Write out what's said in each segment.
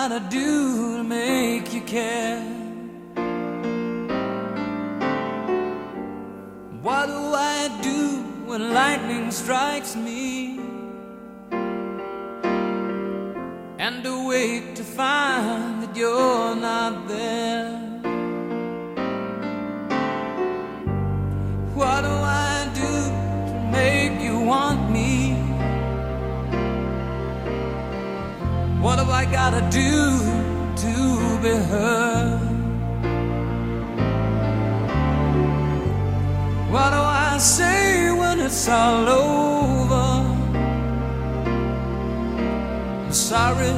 gotta do to make you care? What do I do when lightning strikes me? And awake to find that you're not there. Gotta do to be heard? What do I say when it's all over? I'm sorry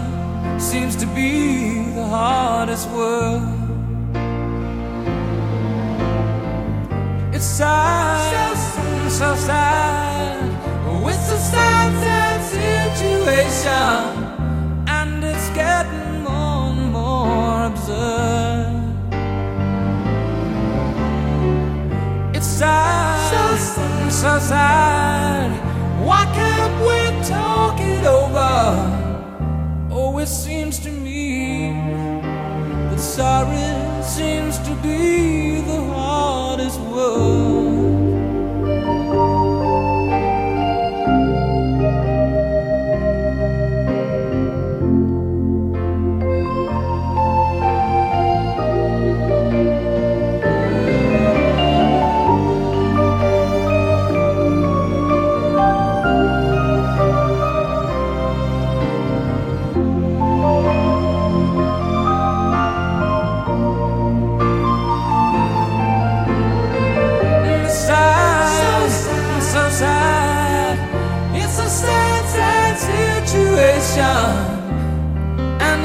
seems to be the hardest word. It's sad, so, so sad. It's a sad, sad situation, It's sad, so, so sad. Why can't we talk it over? Oh, it seems to me that sorry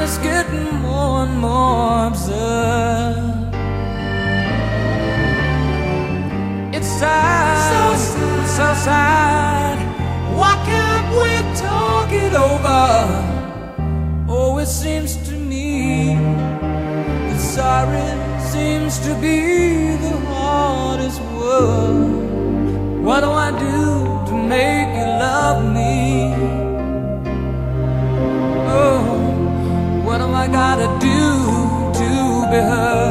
it's getting more and more absurd. It's sad, so sad. Why can't we talk it over? Oh, it seems to me that sorry seems to be the hardest word. What do I do to make you I gotta do to be heard?